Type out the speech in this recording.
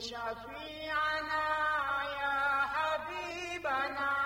شفيعنا يا حبيبنا.